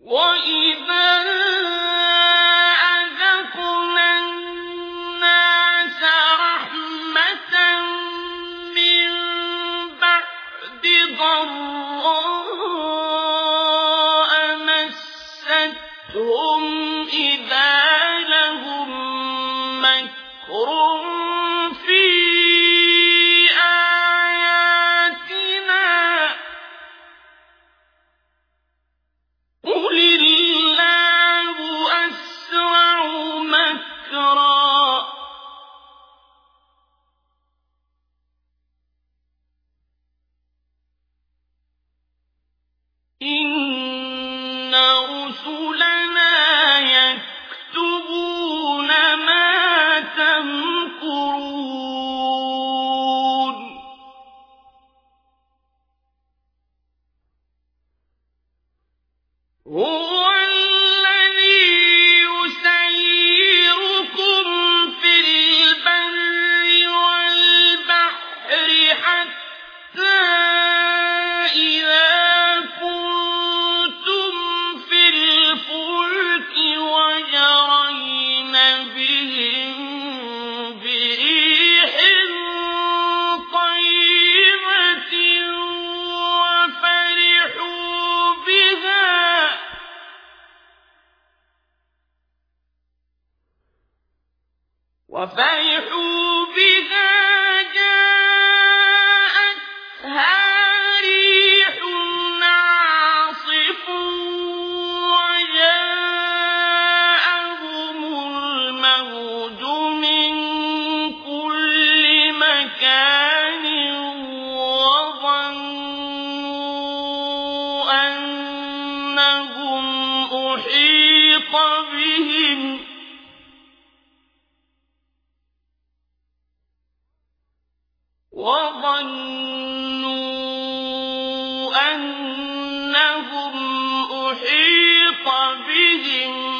وإذا أذقنا الناس رحمة من ضراء مستهم وَفَيْ أحيط بهم.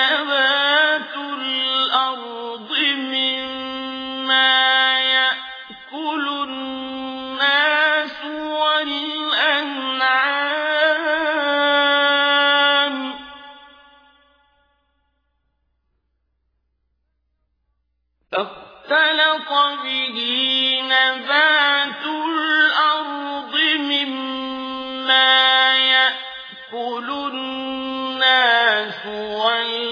نبات الأرض مما يأكل الناس والأنعام. اختلط به نبات الأرض مما يأكل الناس والأنعام.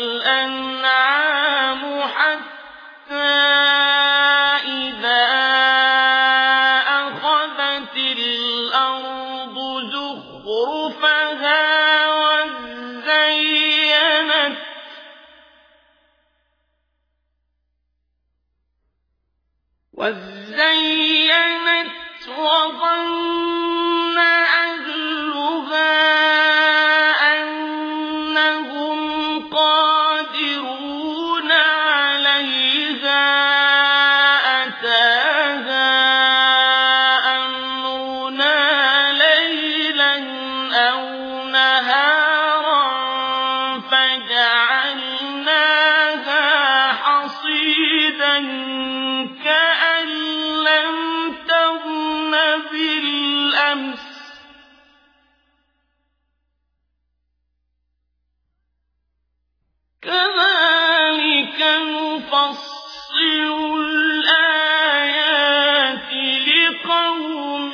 وزينت وظن أهلها أنهم قادرون عليها أتاها أمرنا ليلا أو نهارا فجعلناها نفصل الآيات لقوم